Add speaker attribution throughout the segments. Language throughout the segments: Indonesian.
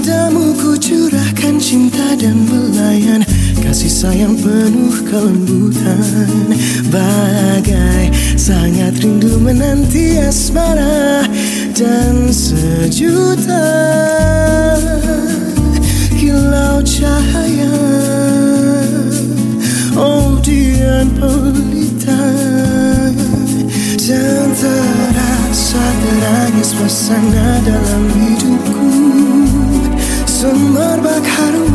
Speaker 1: Padamu ku curahkan cinta dan belayan. Kasih sayang penuh kelembutan. Bagai sangat rindu menanti asmara Dan sejuta. Kilau cahaya. Oh dian pelita. Dan terasa terangis suasana dalam hidupku. Semerbak harum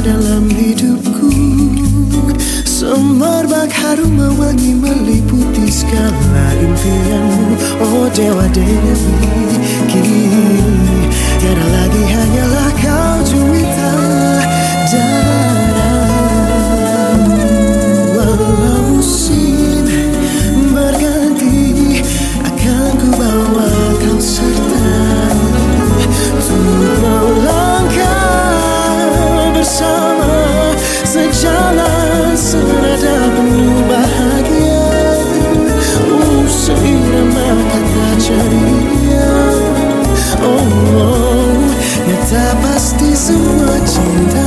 Speaker 1: dalam hidupku. Semerbak harum mewangi meliputi segala impianmu. Oh Dewa Dewi Kini tiada lagi hanyalah Tak pasti semua cinta